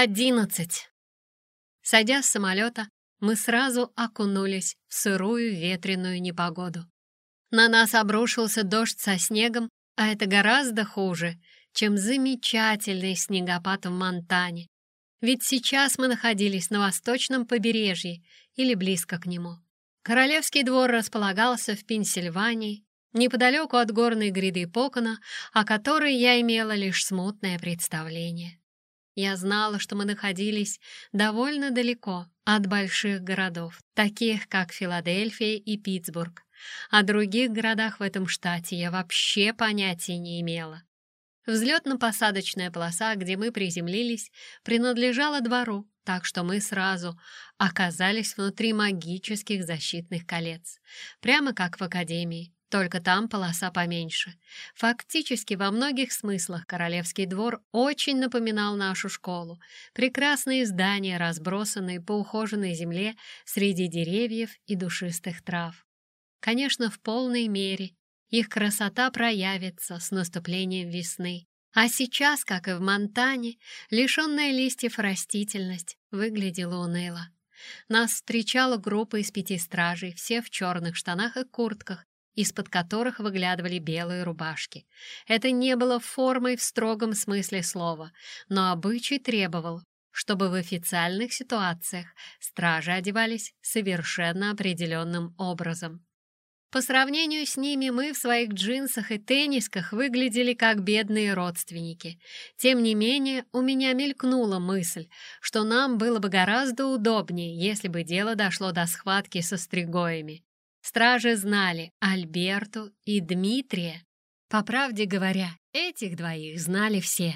Одиннадцать. Сойдя с самолета, мы сразу окунулись в сырую ветреную непогоду. На нас обрушился дождь со снегом, а это гораздо хуже, чем замечательный снегопад в Монтане. Ведь сейчас мы находились на восточном побережье или близко к нему. Королевский двор располагался в Пенсильвании, неподалеку от горной гряды Покона, о которой я имела лишь смутное представление. Я знала, что мы находились довольно далеко от больших городов, таких как Филадельфия и Питтсбург. О других городах в этом штате я вообще понятия не имела. Взлетно-посадочная полоса, где мы приземлились, принадлежала двору, так что мы сразу оказались внутри магических защитных колец, прямо как в академии. Только там полоса поменьше. Фактически во многих смыслах Королевский двор очень напоминал нашу школу. Прекрасные здания, разбросанные по ухоженной земле среди деревьев и душистых трав. Конечно, в полной мере их красота проявится с наступлением весны. А сейчас, как и в Монтане, лишенная листьев растительность выглядела уныло. Нас встречала группа из пяти стражей, все в черных штанах и куртках, из-под которых выглядывали белые рубашки. Это не было формой в строгом смысле слова, но обычай требовал, чтобы в официальных ситуациях стражи одевались совершенно определенным образом. По сравнению с ними мы в своих джинсах и теннисках выглядели как бедные родственники. Тем не менее, у меня мелькнула мысль, что нам было бы гораздо удобнее, если бы дело дошло до схватки со стригоями. Стражи знали Альберту и Дмитрия. По правде говоря, этих двоих знали все.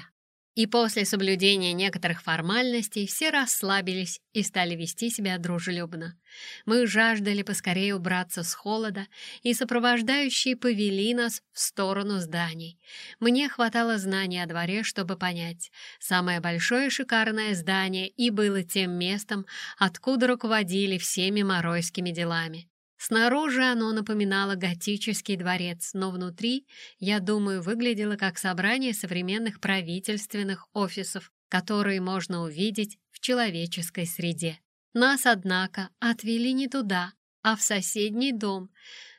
И после соблюдения некоторых формальностей все расслабились и стали вести себя дружелюбно. Мы жаждали поскорее убраться с холода, и сопровождающие повели нас в сторону зданий. Мне хватало знаний о дворе, чтобы понять. Самое большое шикарное здание и было тем местом, откуда руководили всеми моройскими делами. Снаружи оно напоминало готический дворец, но внутри, я думаю, выглядело как собрание современных правительственных офисов, которые можно увидеть в человеческой среде. Нас, однако, отвели не туда, а в соседний дом,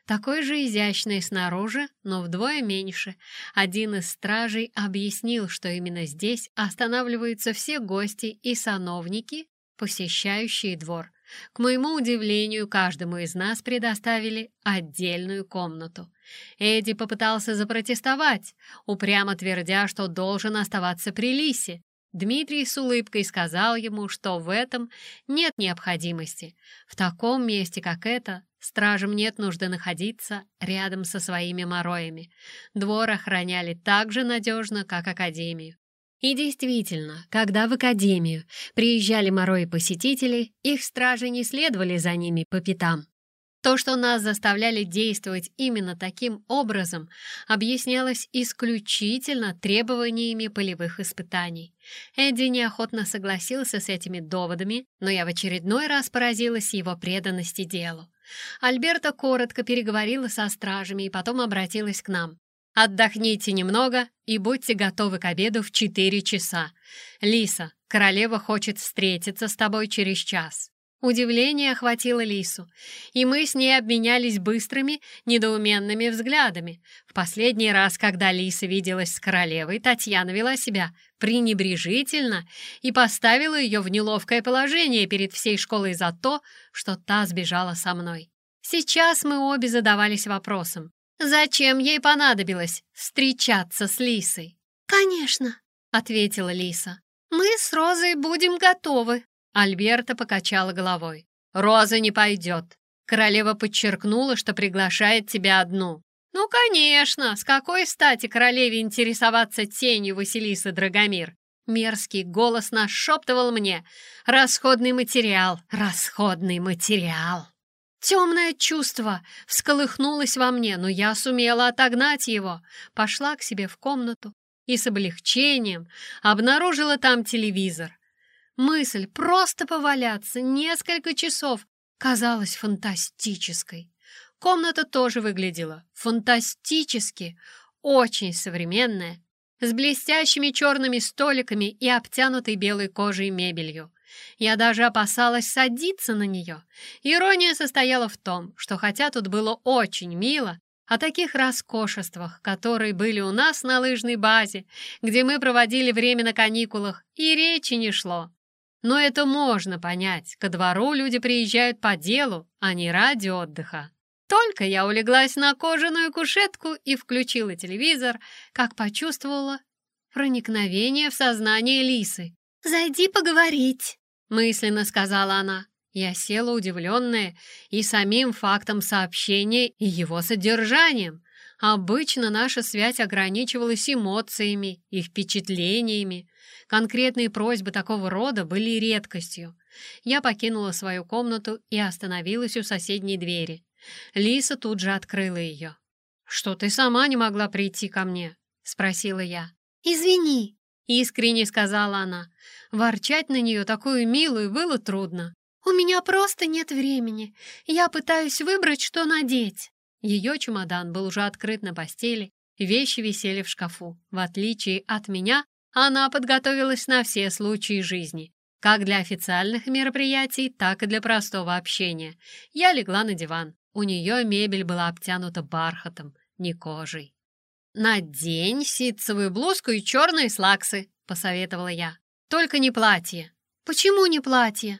такой же изящный снаружи, но вдвое меньше. Один из стражей объяснил, что именно здесь останавливаются все гости и сановники, посещающие двор. К моему удивлению, каждому из нас предоставили отдельную комнату. Эдди попытался запротестовать, упрямо твердя, что должен оставаться при Лисе. Дмитрий с улыбкой сказал ему, что в этом нет необходимости. В таком месте, как это, стражам нет нужды находиться рядом со своими мороями. Двор охраняли так же надежно, как Академию. И действительно, когда в академию приезжали морои посетители, их стражи не следовали за ними по пятам. То, что нас заставляли действовать именно таким образом, объяснялось исключительно требованиями полевых испытаний. Эдди неохотно согласился с этими доводами, но я в очередной раз поразилась его преданности делу. Альберта коротко переговорила со стражами и потом обратилась к нам. Отдохните немного и будьте готовы к обеду в четыре часа. Лиса, королева хочет встретиться с тобой через час». Удивление охватило Лису, и мы с ней обменялись быстрыми, недоуменными взглядами. В последний раз, когда Лиса виделась с королевой, Татьяна вела себя пренебрежительно и поставила ее в неловкое положение перед всей школой за то, что та сбежала со мной. Сейчас мы обе задавались вопросом, Зачем ей понадобилось встречаться с Лисой? «Конечно», — ответила Лиса. «Мы с Розой будем готовы». Альберта покачала головой. «Роза не пойдет. Королева подчеркнула, что приглашает тебя одну». «Ну, конечно! С какой стати королеве интересоваться тенью Василисы Драгомир?» Мерзкий голос нашептывал мне. «Расходный материал! Расходный материал!» Темное чувство всколыхнулось во мне, но я сумела отогнать его. Пошла к себе в комнату и с облегчением обнаружила там телевизор. Мысль просто поваляться несколько часов казалась фантастической. Комната тоже выглядела фантастически, очень современная с блестящими черными столиками и обтянутой белой кожей мебелью. Я даже опасалась садиться на нее. Ирония состояла в том, что хотя тут было очень мило, о таких роскошествах, которые были у нас на лыжной базе, где мы проводили время на каникулах, и речи не шло. Но это можно понять, ко двору люди приезжают по делу, а не ради отдыха. Только я улеглась на кожаную кушетку и включила телевизор, как почувствовала проникновение в сознание Лисы. «Зайди поговорить», — мысленно сказала она. Я села удивленная и самим фактом сообщения, и его содержанием. Обычно наша связь ограничивалась эмоциями и впечатлениями. Конкретные просьбы такого рода были редкостью. Я покинула свою комнату и остановилась у соседней двери. Лиса тут же открыла ее. «Что ты сама не могла прийти ко мне?» — спросила я. «Извини», — искренне сказала она. Ворчать на нее такую милую было трудно. «У меня просто нет времени. Я пытаюсь выбрать, что надеть». Ее чемодан был уже открыт на постели, вещи висели в шкафу. В отличие от меня, она подготовилась на все случаи жизни. Как для официальных мероприятий, так и для простого общения. Я легла на диван. У нее мебель была обтянута бархатом, не кожей. «Надень ситцевую блузку и черные слаксы», — посоветовала я. «Только не платье». «Почему не платье?»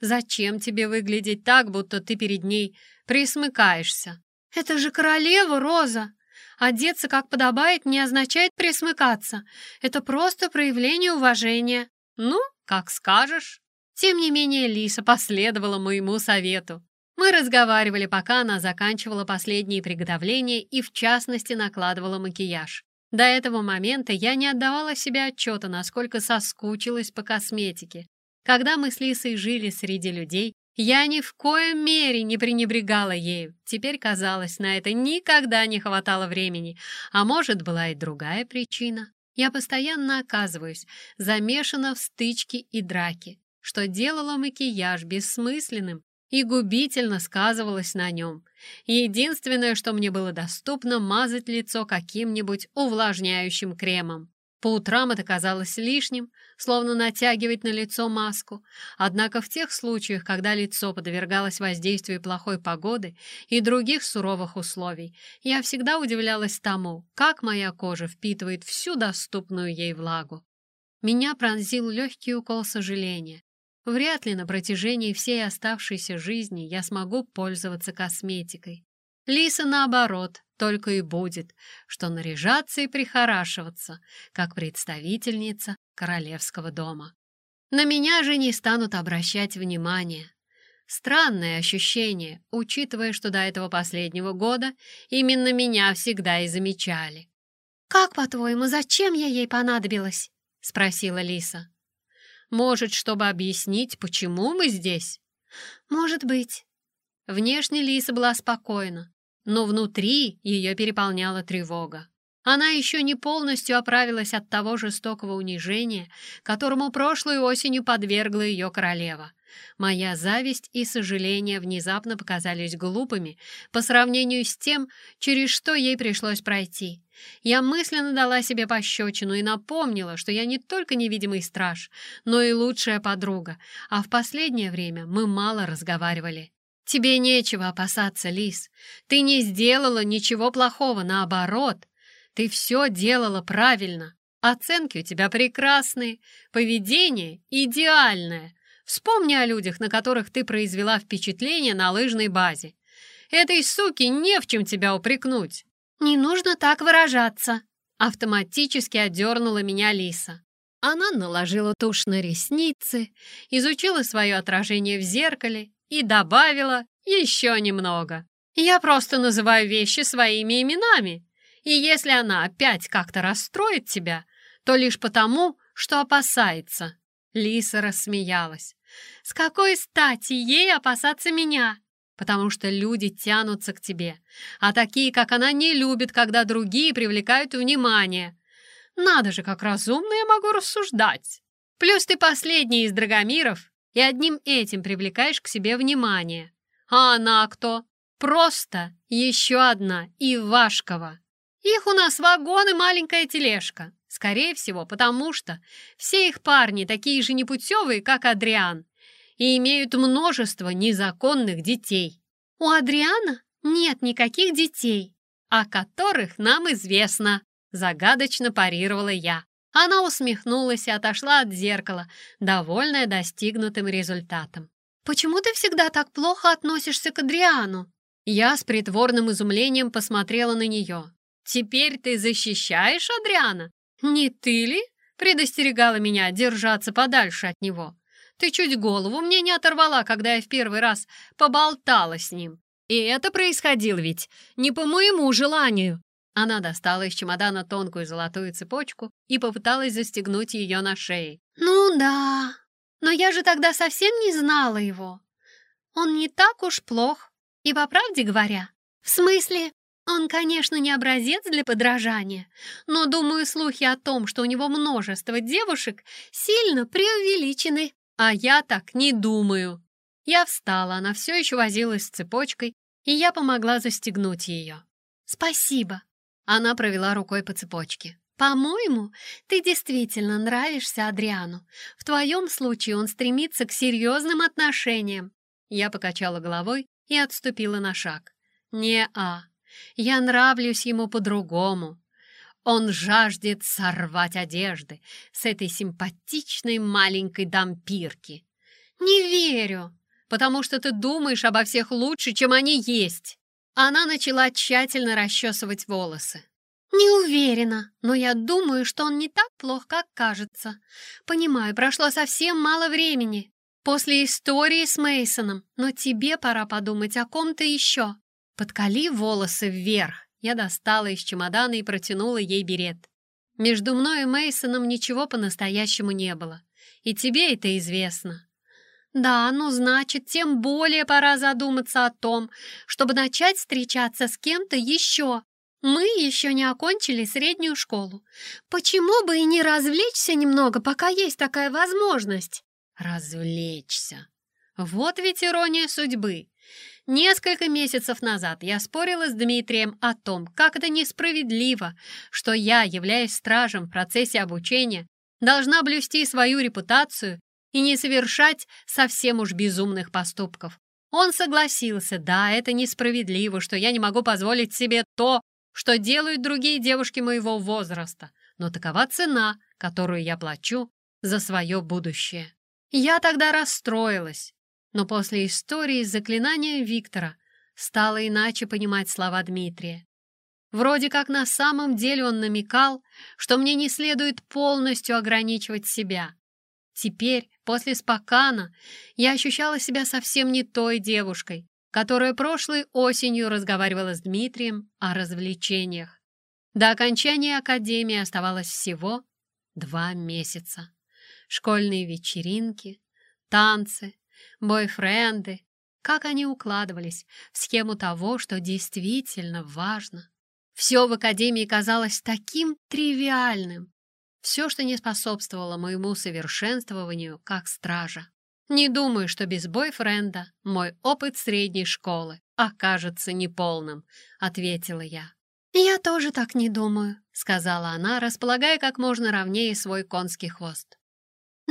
Зачем тебе выглядеть так, будто ты перед ней присмыкаешься? Это же королева Роза. Одеться как подобает не означает присмыкаться. Это просто проявление уважения. Ну, как скажешь. Тем не менее, Лиса последовала моему совету. Мы разговаривали, пока она заканчивала последние приготовления и, в частности, накладывала макияж. До этого момента я не отдавала себе отчета, насколько соскучилась по косметике. Когда мы с Лисой жили среди людей, я ни в коем мере не пренебрегала ею. Теперь казалось, на это никогда не хватало времени. А может, была и другая причина. Я постоянно оказываюсь замешана в стычке и драке, что делало макияж бессмысленным и губительно сказывалось на нем. Единственное, что мне было доступно, мазать лицо каким-нибудь увлажняющим кремом. По утрам это казалось лишним, словно натягивать на лицо маску. Однако в тех случаях, когда лицо подвергалось воздействию плохой погоды и других суровых условий, я всегда удивлялась тому, как моя кожа впитывает всю доступную ей влагу. Меня пронзил легкий укол сожаления. Вряд ли на протяжении всей оставшейся жизни я смогу пользоваться косметикой. Лиса, наоборот, только и будет, что наряжаться и прихорашиваться, как представительница королевского дома. На меня же не станут обращать внимание. Странное ощущение, учитывая, что до этого последнего года именно меня всегда и замечали. «Как, по-твоему, зачем я ей понадобилась?» — спросила Лиса. «Может, чтобы объяснить, почему мы здесь?» «Может быть». Внешне Лиса была спокойна, но внутри ее переполняла тревога. Она еще не полностью оправилась от того жестокого унижения, которому прошлой осенью подвергла ее королева. Моя зависть и сожаление внезапно показались глупыми по сравнению с тем, через что ей пришлось пройти. Я мысленно дала себе пощечину и напомнила, что я не только невидимый страж, но и лучшая подруга, а в последнее время мы мало разговаривали. «Тебе нечего опасаться, Лис. Ты не сделала ничего плохого, наоборот. Ты все делала правильно. Оценки у тебя прекрасные, поведение идеальное. Вспомни о людях, на которых ты произвела впечатление на лыжной базе. Этой суке не в чем тебя упрекнуть». «Не нужно так выражаться», — автоматически одернула меня Лиса. Она наложила тушь на ресницы, изучила свое отражение в зеркале и добавила еще немного. Я просто называю вещи своими именами. И если она опять как-то расстроит тебя, то лишь потому, что опасается. Лиса рассмеялась. С какой стати ей опасаться меня? Потому что люди тянутся к тебе, а такие, как она, не любят, когда другие привлекают внимание. Надо же, как разумно я могу рассуждать. Плюс ты последний из драгомиров, и одним этим привлекаешь к себе внимание. А она кто? Просто еще одна Ивашкова. Их у нас вагон и маленькая тележка. Скорее всего, потому что все их парни такие же непутевые, как Адриан, и имеют множество незаконных детей. У Адриана нет никаких детей, о которых нам известно, загадочно парировала я. Она усмехнулась и отошла от зеркала, довольная достигнутым результатом. «Почему ты всегда так плохо относишься к Адриану?» Я с притворным изумлением посмотрела на нее. «Теперь ты защищаешь Адриана? «Не ты ли?» — предостерегала меня держаться подальше от него. «Ты чуть голову мне не оторвала, когда я в первый раз поболтала с ним. И это происходило ведь не по моему желанию». Она достала из чемодана тонкую золотую цепочку и попыталась застегнуть ее на шее. «Ну да, но я же тогда совсем не знала его. Он не так уж плох. И по правде говоря, в смысле, он, конечно, не образец для подражания, но, думаю, слухи о том, что у него множество девушек, сильно преувеличены. А я так не думаю. Я встала, она все еще возилась с цепочкой, и я помогла застегнуть ее. «Спасибо!» Она провела рукой по цепочке. «По-моему, ты действительно нравишься Адриану. В твоем случае он стремится к серьезным отношениям». Я покачала головой и отступила на шаг. «Не-а, я нравлюсь ему по-другому. Он жаждет сорвать одежды с этой симпатичной маленькой дампирки. Не верю, потому что ты думаешь обо всех лучше, чем они есть. Она начала тщательно расчесывать волосы. «Не уверена, но я думаю, что он не так плох, как кажется. Понимаю, прошло совсем мало времени после истории с Мейсоном, но тебе пора подумать о ком-то еще. «Подкали волосы вверх!» Я достала из чемодана и протянула ей берет. Между мной и Мейсоном ничего по-настоящему не было. И тебе это известно. Да, ну значит, тем более пора задуматься о том, чтобы начать встречаться с кем-то еще. Мы еще не окончили среднюю школу. Почему бы и не развлечься немного, пока есть такая возможность? Развлечься. Вот ведь ирония судьбы. Несколько месяцев назад я спорила с Дмитрием о том, как это несправедливо, что я, являясь стражем в процессе обучения, должна блюсти свою репутацию и не совершать совсем уж безумных поступков. Он согласился, да, это несправедливо, что я не могу позволить себе то, что делают другие девушки моего возраста, но такова цена, которую я плачу за свое будущее. Я тогда расстроилась, но после истории с заклинанием Виктора стала иначе понимать слова Дмитрия. Вроде как на самом деле он намекал, что мне не следует полностью ограничивать себя. Теперь, после спокана, я ощущала себя совсем не той девушкой, которая прошлой осенью разговаривала с Дмитрием о развлечениях. До окончания академии оставалось всего два месяца. Школьные вечеринки, танцы, бойфренды, как они укладывались в схему того, что действительно важно. Все в Академии казалось таким тривиальным. Все, что не способствовало моему совершенствованию как стража. Не думаю, что без бойфренда мой опыт средней школы окажется неполным, ответила я. «Я тоже так не думаю», — сказала она, располагая как можно ровнее свой конский хвост.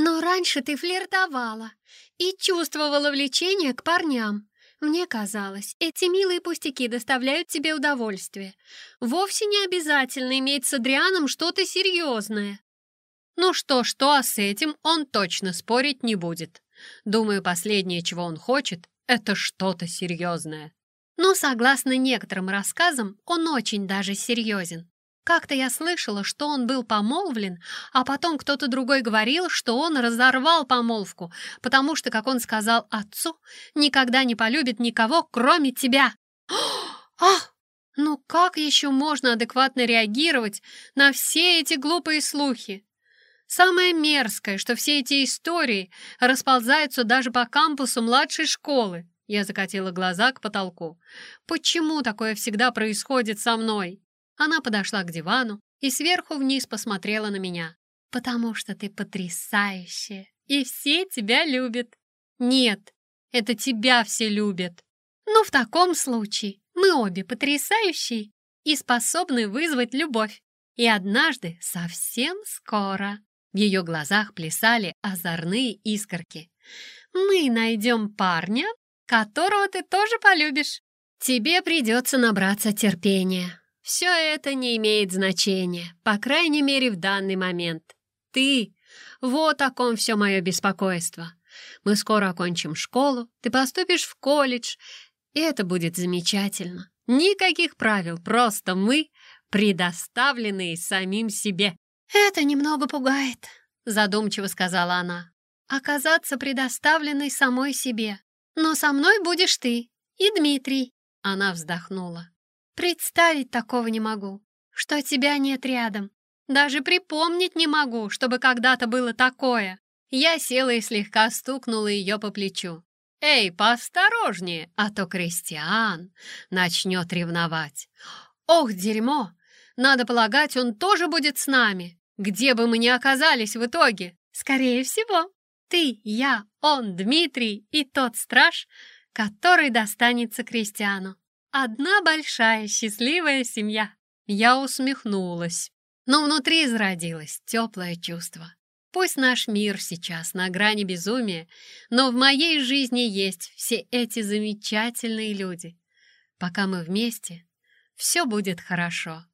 Но раньше ты флиртовала и чувствовала влечение к парням. Мне казалось, эти милые пустяки доставляют тебе удовольствие. Вовсе не обязательно иметь с Адрианом что-то серьезное. Ну что-что, а с этим он точно спорить не будет. Думаю, последнее, чего он хочет, это что-то серьезное. Но, согласно некоторым рассказам, он очень даже серьезен. Как-то я слышала, что он был помолвлен, а потом кто-то другой говорил, что он разорвал помолвку, потому что, как он сказал отцу, никогда не полюбит никого, кроме тебя. Ах! Ну как еще можно адекватно реагировать на все эти глупые слухи? Самое мерзкое, что все эти истории расползаются даже по кампусу младшей школы. Я закатила глаза к потолку. Почему такое всегда происходит со мной? Она подошла к дивану и сверху вниз посмотрела на меня. «Потому что ты потрясающая, и все тебя любят». «Нет, это тебя все любят». «Ну, в таком случае мы обе потрясающие и способны вызвать любовь. И однажды, совсем скоро, в ее глазах плясали озорные искорки. «Мы найдем парня, которого ты тоже полюбишь. Тебе придется набраться терпения. Все это не имеет значения, по крайней мере, в данный момент. Ты — вот о ком все мое беспокойство. Мы скоро окончим школу, ты поступишь в колледж, и это будет замечательно. Никаких правил, просто мы, предоставленные самим себе. «Это немного пугает», — задумчиво сказала она. «Оказаться предоставленной самой себе. Но со мной будешь ты и Дмитрий». Она вздохнула. «Представить такого не могу, что тебя нет рядом. Даже припомнить не могу, чтобы когда-то было такое». Я села и слегка стукнула ее по плечу. «Эй, поосторожнее, а то Кристиан начнет ревновать. Ох, дерьмо! Надо полагать, он тоже будет с нами, где бы мы ни оказались в итоге. Скорее всего, ты, я, он, Дмитрий и тот страж, который достанется Кристиану. Одна большая счастливая семья. Я усмехнулась, но внутри зародилось теплое чувство. Пусть наш мир сейчас на грани безумия, но в моей жизни есть все эти замечательные люди. Пока мы вместе, все будет хорошо.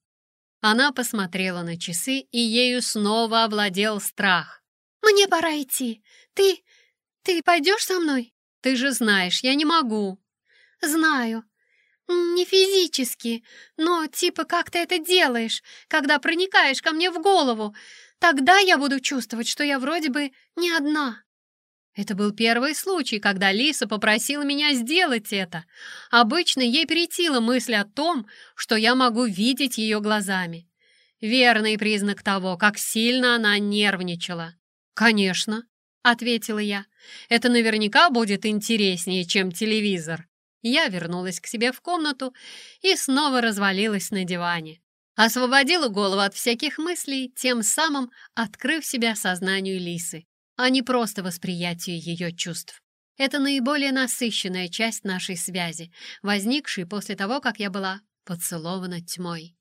Она посмотрела на часы, и ею снова овладел страх. «Мне пора идти. Ты... ты пойдешь со мной?» «Ты же знаешь, я не могу». «Знаю. Не физически, но типа как ты это делаешь, когда проникаешь ко мне в голову. Тогда я буду чувствовать, что я вроде бы не одна». Это был первый случай, когда Лиса попросила меня сделать это. Обычно ей претила мысль о том, что я могу видеть ее глазами. Верный признак того, как сильно она нервничала. «Конечно», — ответила я. «Это наверняка будет интереснее, чем телевизор». Я вернулась к себе в комнату и снова развалилась на диване. Освободила голову от всяких мыслей, тем самым открыв себя сознанию Лисы, а не просто восприятию ее чувств. Это наиболее насыщенная часть нашей связи, возникшей после того, как я была поцелована тьмой.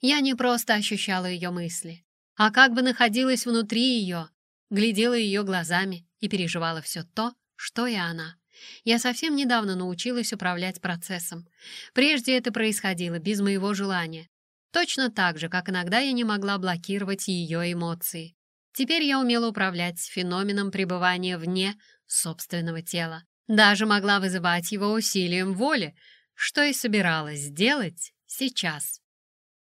Я не просто ощущала ее мысли, а как бы находилась внутри ее, глядела ее глазами и переживала все то, что и она. Я совсем недавно научилась управлять процессом. Прежде это происходило без моего желания, Точно так же, как иногда я не могла блокировать ее эмоции. Теперь я умела управлять феноменом пребывания вне собственного тела. Даже могла вызывать его усилием воли, что и собиралась сделать сейчас.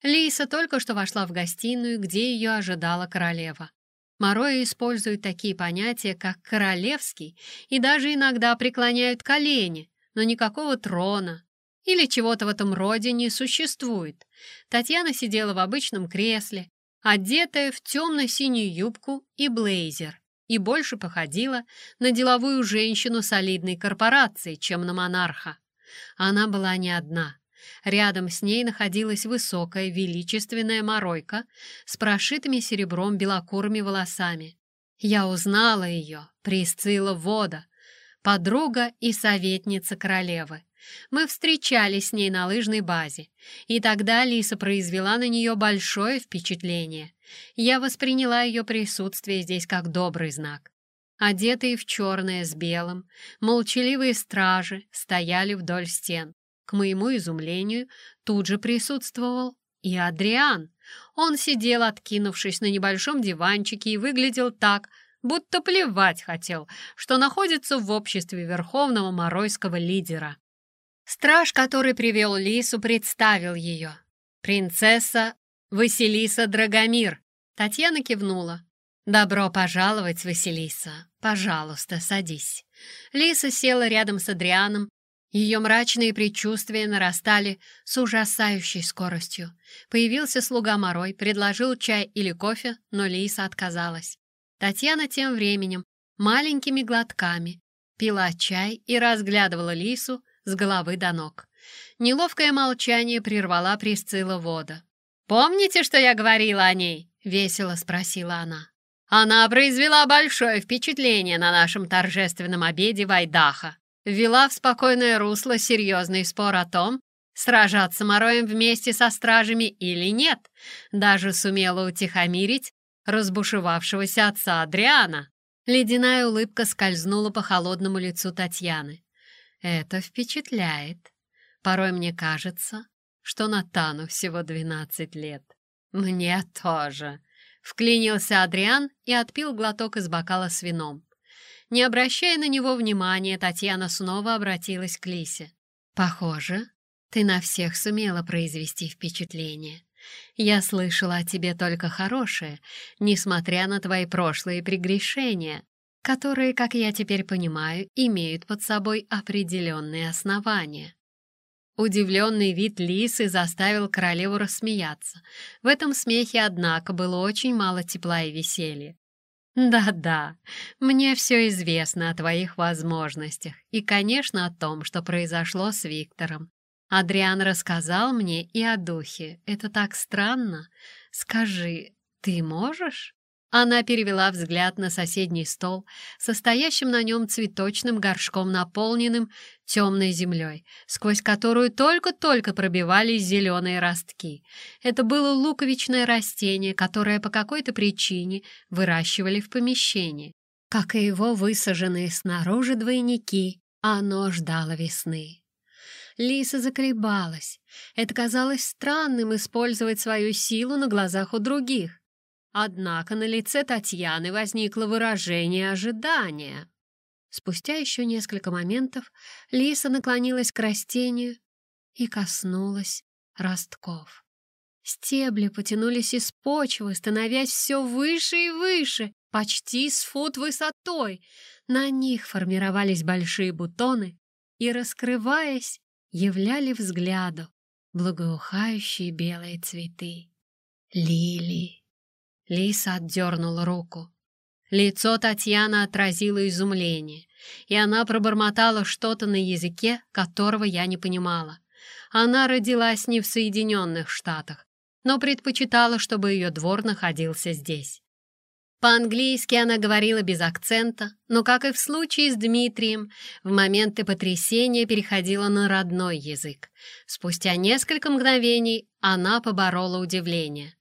Лиса только что вошла в гостиную, где ее ожидала королева. Морои используют такие понятия, как «королевский», и даже иногда преклоняют колени, но никакого трона, или чего-то в этом роде не существует. Татьяна сидела в обычном кресле, одетая в темно-синюю юбку и блейзер, и больше походила на деловую женщину солидной корпорации, чем на монарха. Она была не одна. Рядом с ней находилась высокая, величественная моройка с прошитыми серебром белокурыми волосами. Я узнала ее, Присцилла Вода, подруга и советница королевы. Мы встречались с ней на лыжной базе, и тогда Лиса произвела на нее большое впечатление. Я восприняла ее присутствие здесь как добрый знак. Одетые в черное с белым, молчаливые стражи стояли вдоль стен. К моему изумлению, тут же присутствовал и Адриан. Он сидел, откинувшись на небольшом диванчике, и выглядел так, будто плевать хотел, что находится в обществе верховного моройского лидера. Страж, который привел Лису, представил ее. «Принцесса Василиса Драгомир». Татьяна кивнула. «Добро пожаловать, Василиса. Пожалуйста, садись». Лиса села рядом с Адрианом. Ее мрачные предчувствия нарастали с ужасающей скоростью. Появился слуга Морой, предложил чай или кофе, но Лиса отказалась. Татьяна тем временем маленькими глотками пила чай и разглядывала Лису, с головы до ног. Неловкое молчание прервала Присцилла Вода. «Помните, что я говорила о ней?» — весело спросила она. «Она произвела большое впечатление на нашем торжественном обеде в Айдаха. Ввела в спокойное русло серьезный спор о том, сражаться мороем вместе со стражами или нет, даже сумела утихомирить разбушевавшегося отца Адриана. Ледяная улыбка скользнула по холодному лицу Татьяны. Это впечатляет. Порой мне кажется, что Натану всего двенадцать лет. Мне тоже. Вклинился Адриан и отпил глоток из бокала с вином. Не обращая на него внимания, Татьяна снова обратилась к Лисе. «Похоже, ты на всех сумела произвести впечатление. Я слышала о тебе только хорошее, несмотря на твои прошлые прегрешения, которые, как я теперь понимаю, имеют под собой определенные основания. Удивленный вид Лисы заставил королеву рассмеяться. В этом смехе, однако, было очень мало тепла и веселья. «Да-да, мне все известно о твоих возможностях и, конечно, о том, что произошло с Виктором. Адриан рассказал мне и о духе. Это так странно. Скажи, ты можешь?» Она перевела взгляд на соседний стол, состоящим на нем цветочным горшком, наполненным темной землей, сквозь которую только-только пробивались зеленые ростки. Это было луковичное растение, которое по какой-то причине выращивали в помещении. Как и его высаженные снаружи двойники, оно ждало весны. Лиса заколебалась. Это казалось странным использовать свою силу на глазах у других. Однако на лице Татьяны возникло выражение ожидания. Спустя еще несколько моментов Лиса наклонилась к растению и коснулась ростков. Стебли потянулись из почвы, становясь все выше и выше, почти с фут высотой. На них формировались большие бутоны и, раскрываясь, являли взгляду благоухающие белые цветы. Лилии. Лиса отдернула руку. Лицо Татьяны отразило изумление, и она пробормотала что-то на языке, которого я не понимала. Она родилась не в Соединенных Штатах, но предпочитала, чтобы ее двор находился здесь. По-английски она говорила без акцента, но, как и в случае с Дмитрием, в моменты потрясения переходила на родной язык. Спустя несколько мгновений она поборола удивление.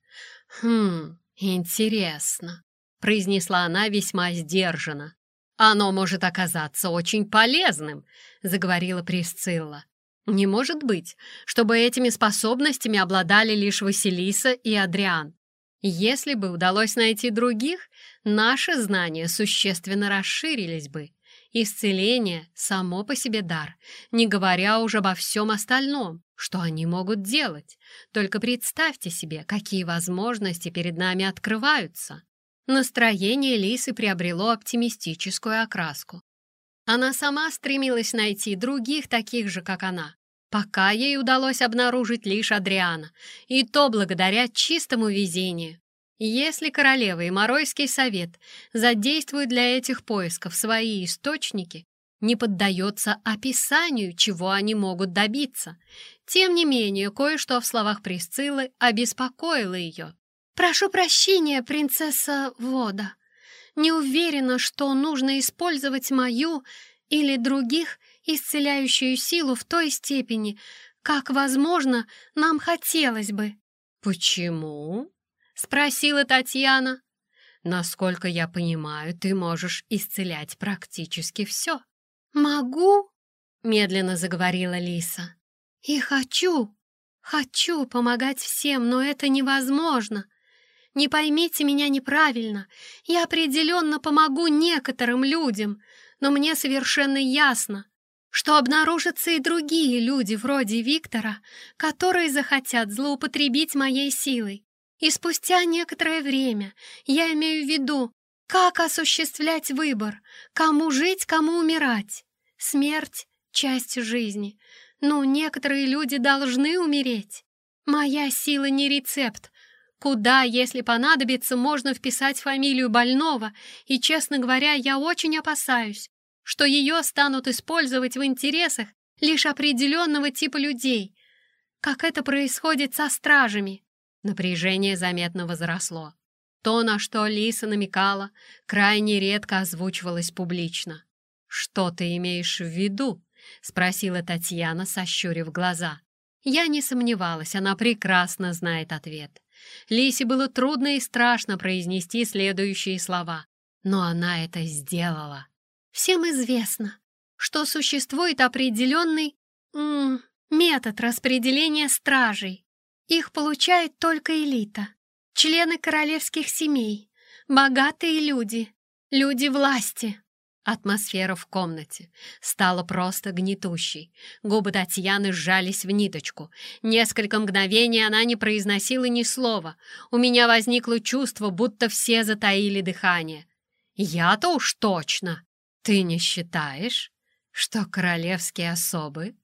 «Хм, интересно», — произнесла она весьма сдержанно. «Оно может оказаться очень полезным», — заговорила Присцилла. «Не может быть, чтобы этими способностями обладали лишь Василиса и Адриан. Если бы удалось найти других, наши знания существенно расширились бы. Исцеление — само по себе дар, не говоря уже обо всем остальном, что они могут делать. Только представьте себе, какие возможности перед нами открываются. Настроение Лисы приобрело оптимистическую окраску. Она сама стремилась найти других таких же, как она, пока ей удалось обнаружить лишь Адриана, и то благодаря чистому везению. Если королева и Моройский совет задействуют для этих поисков свои источники, не поддается описанию, чего они могут добиться. Тем не менее, кое-что в словах Присциллы обеспокоило ее. «Прошу прощения, принцесса Вода. Не уверена, что нужно использовать мою или других исцеляющую силу в той степени, как, возможно, нам хотелось бы». «Почему?» — спросила Татьяна. «Насколько я понимаю, ты можешь исцелять практически все». «Могу?» — медленно заговорила Лиса. «И хочу, хочу помогать всем, но это невозможно. Не поймите меня неправильно. Я определенно помогу некоторым людям, но мне совершенно ясно, что обнаружатся и другие люди вроде Виктора, которые захотят злоупотребить моей силой. И спустя некоторое время я имею в виду, как осуществлять выбор, кому жить, кому умирать. Смерть — часть жизни. Ну, некоторые люди должны умереть. Моя сила не рецепт. Куда, если понадобится, можно вписать фамилию больного, и, честно говоря, я очень опасаюсь, что ее станут использовать в интересах лишь определенного типа людей, как это происходит со стражами. Напряжение заметно возросло. То, на что Лиса намекала, крайне редко озвучивалось публично. «Что ты имеешь в виду?» — спросила Татьяна, сощурив глаза. Я не сомневалась, она прекрасно знает ответ. Лисе было трудно и страшно произнести следующие слова, но она это сделала. Всем известно, что существует определенный м -м, метод распределения стражей. Их получает только элита, члены королевских семей, богатые люди, люди власти. Атмосфера в комнате стала просто гнетущей. Губы Татьяны сжались в ниточку. Несколько мгновений она не произносила ни слова. У меня возникло чувство, будто все затаили дыхание. «Я-то уж точно! Ты не считаешь, что королевские особы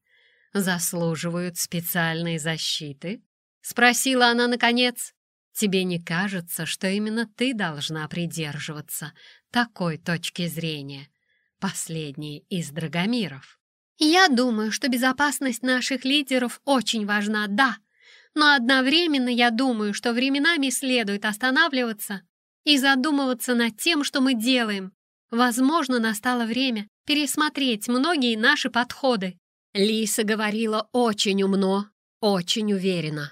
заслуживают специальной защиты?» Спросила она наконец. «Тебе не кажется, что именно ты должна придерживаться такой точки зрения?» Последний из Драгомиров. «Я думаю, что безопасность наших лидеров очень важна, да, но одновременно я думаю, что временами следует останавливаться и задумываться над тем, что мы делаем. Возможно, настало время пересмотреть многие наши подходы». Лиса говорила очень умно, очень уверенно.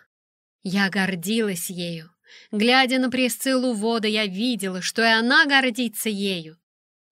Я гордилась ею. Глядя на Присциллу Вода, я видела, что и она гордится ею.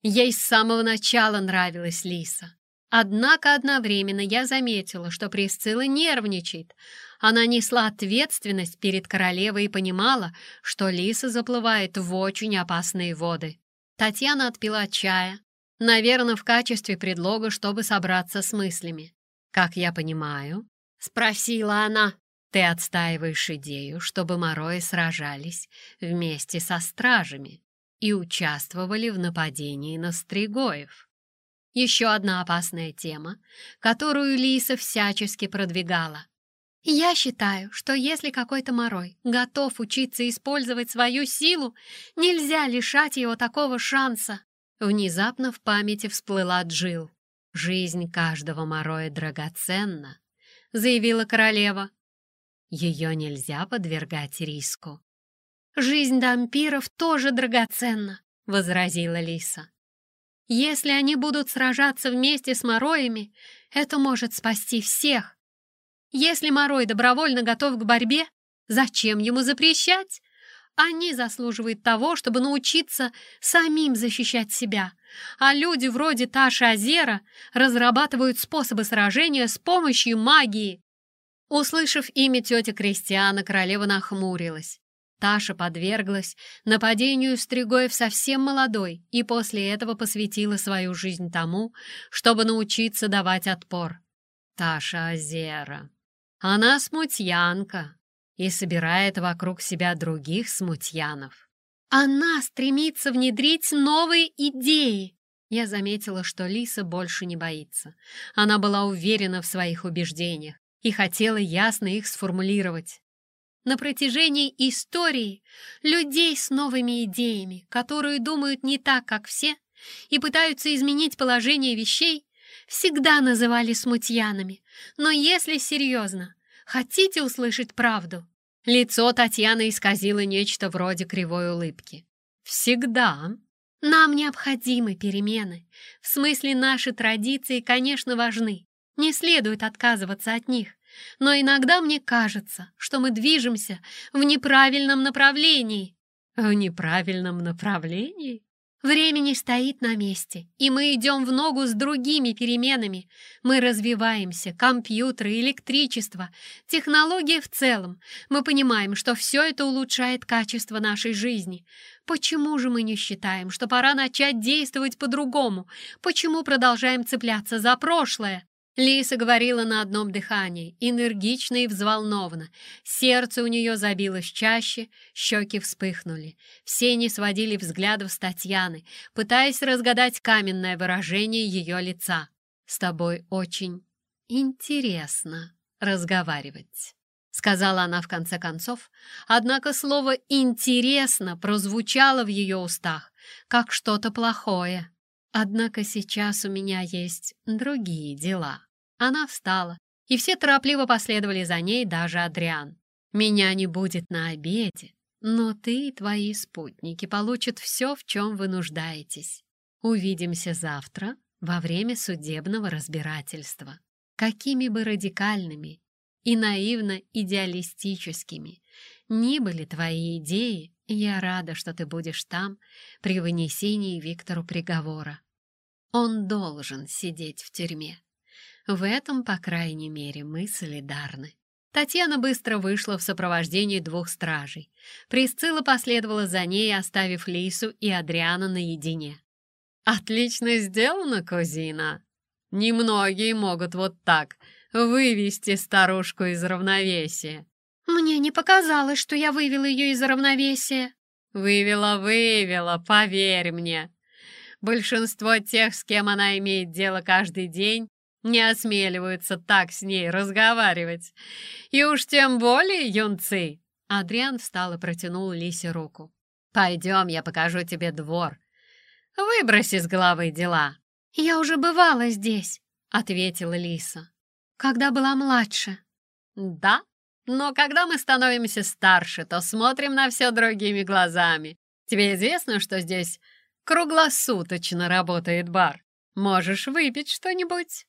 Ей с самого начала нравилась Лиса. Однако одновременно я заметила, что Присцилла нервничает. Она несла ответственность перед королевой и понимала, что Лиса заплывает в очень опасные воды. Татьяна отпила чая, наверное, в качестве предлога, чтобы собраться с мыслями. «Как я понимаю?» — спросила она. «Ты отстаиваешь идею, чтобы Морои сражались вместе со стражами и участвовали в нападении на Стригоев. Еще одна опасная тема, которую Лиса всячески продвигала. «Я считаю, что если какой-то морой готов учиться использовать свою силу, нельзя лишать его такого шанса». Внезапно в памяти всплыла Джил. «Жизнь каждого мороя драгоценна», — заявила королева. «Ее нельзя подвергать риску. «Жизнь дампиров тоже драгоценна», — возразила Лиса. «Если они будут сражаться вместе с мороями, это может спасти всех. Если морой добровольно готов к борьбе, зачем ему запрещать? Они заслуживают того, чтобы научиться самим защищать себя, а люди вроде Таши Азера разрабатывают способы сражения с помощью магии». Услышав имя тети Кристиана, королева нахмурилась. Таша подверглась нападению Стригоев совсем молодой и после этого посвятила свою жизнь тому, чтобы научиться давать отпор. Таша Азера. Она смутьянка и собирает вокруг себя других смутьянов. Она стремится внедрить новые идеи. Я заметила, что Лиса больше не боится. Она была уверена в своих убеждениях и хотела ясно их сформулировать на протяжении истории людей с новыми идеями, которые думают не так, как все, и пытаются изменить положение вещей, всегда называли смутьянами. Но если серьезно, хотите услышать правду? Лицо Татьяны исказило нечто вроде кривой улыбки. «Всегда», нам необходимы перемены. В смысле, наши традиции, конечно, важны. Не следует отказываться от них но иногда мне кажется, что мы движемся в неправильном направлении». «В неправильном направлении?» Время не стоит на месте, и мы идем в ногу с другими переменами. Мы развиваемся, компьютеры, электричество, технологии в целом. Мы понимаем, что все это улучшает качество нашей жизни. Почему же мы не считаем, что пора начать действовать по-другому? Почему продолжаем цепляться за прошлое? Лиса говорила на одном дыхании, энергично и взволнованно. Сердце у нее забилось чаще, щеки вспыхнули. Все не сводили взглядов с Татьяны, пытаясь разгадать каменное выражение ее лица. «С тобой очень интересно разговаривать», — сказала она в конце концов, однако слово «интересно» прозвучало в ее устах, как что-то плохое. Однако сейчас у меня есть другие дела. Она встала, и все торопливо последовали за ней, даже Адриан. «Меня не будет на обеде, но ты и твои спутники получат все, в чем вы нуждаетесь. Увидимся завтра во время судебного разбирательства. Какими бы радикальными и наивно-идеалистическими. Ни были твои идеи, я рада, что ты будешь там при вынесении Виктору приговора. Он должен сидеть в тюрьме. В этом, по крайней мере, мы солидарны. Татьяна быстро вышла в сопровождении двух стражей. Присцилла последовала за ней, оставив Лису и Адриана наедине. «Отлично сделано, кузина! Немногие могут вот так вывести старушку из равновесия». «Мне не показалось, что я вывела ее из равновесия». «Вывела, вывела, поверь мне. Большинство тех, с кем она имеет дело каждый день, не осмеливаются так с ней разговаривать. И уж тем более юнцы. Адриан встал и протянул Лисе руку. «Пойдем, я покажу тебе двор. Выбрось из головы дела». «Я уже бывала здесь», — ответила Лиса. «Когда была младше». «Да, но когда мы становимся старше, то смотрим на все другими глазами. Тебе известно, что здесь круглосуточно работает бар? Можешь выпить что-нибудь?»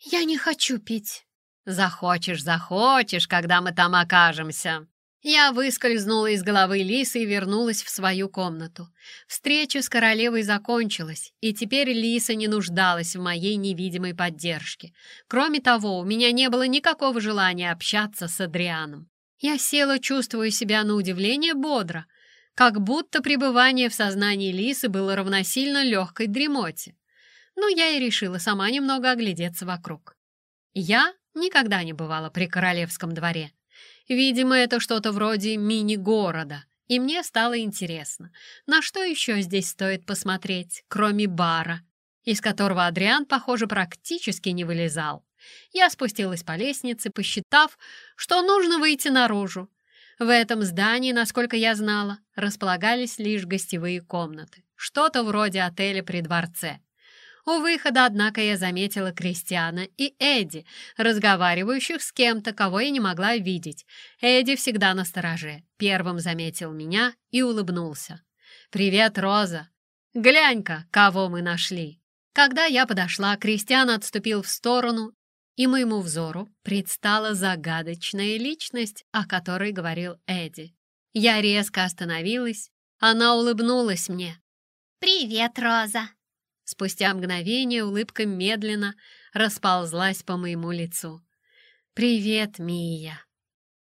«Я не хочу пить». «Захочешь, захочешь, когда мы там окажемся». Я выскользнула из головы Лисы и вернулась в свою комнату. Встреча с королевой закончилась, и теперь Лиса не нуждалась в моей невидимой поддержке. Кроме того, у меня не было никакого желания общаться с Адрианом. Я села, чувствуя себя на удивление бодро, как будто пребывание в сознании Лисы было равносильно легкой дремоте но я и решила сама немного оглядеться вокруг. Я никогда не бывала при королевском дворе. Видимо, это что-то вроде мини-города, и мне стало интересно, на что еще здесь стоит посмотреть, кроме бара, из которого Адриан, похоже, практически не вылезал. Я спустилась по лестнице, посчитав, что нужно выйти наружу. В этом здании, насколько я знала, располагались лишь гостевые комнаты, что-то вроде отеля при дворце. У выхода, однако, я заметила Кристиана и Эдди, разговаривающих с кем-то, кого я не могла видеть. Эдди всегда на стороже. Первым заметил меня и улыбнулся. «Привет, Роза! Глянь-ка, кого мы нашли!» Когда я подошла, Кристиан отступил в сторону, и моему взору предстала загадочная личность, о которой говорил Эдди. Я резко остановилась, она улыбнулась мне. «Привет, Роза!» Спустя мгновение улыбка медленно расползлась по моему лицу. «Привет, Мия!»